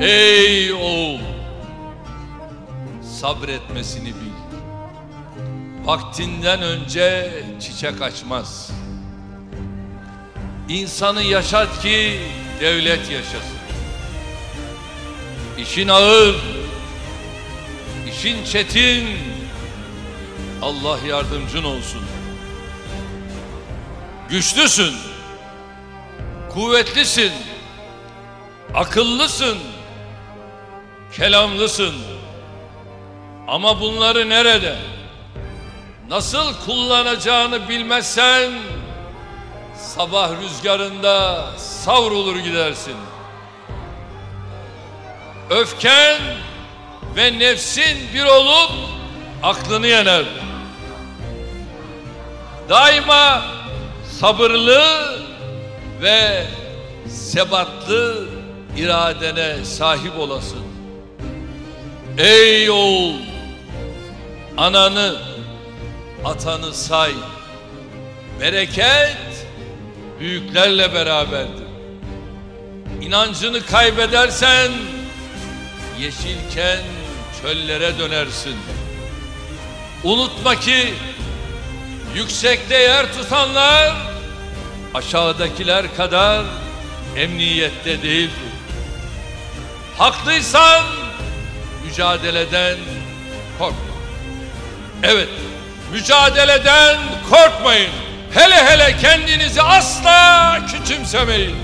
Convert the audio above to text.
Ey oğul! Sabretmesini bil. Vaktinden önce çiçek açmaz. İnsanı yaşat ki devlet yaşasın. İşin ağır, işin çetin. Allah yardımcın olsun. Güçlüsün, kuvvetlisin, akıllısın, kelamlısın. Ama bunları nerede? Nasıl kullanacağını bilmezsen sabah rüzgarında savrulur gidersin. Öfken ve nefsin bir olup aklını yener. Daima sabırlı ve sebatlı iradene sahip olasın. Ey oğul, ananı, atanı say. Bereket büyüklerle beraberdir. İnancını kaybedersen yeşilken çöllere dönersin. Unutma ki yüksekte yer tutanlar aşağıdakiler kadar emniyette değildir. Haklıysan mücadeleden korkma. Evet, mücadeleden korkmayın. Hele hele kendinizi asla küçümsemeyin.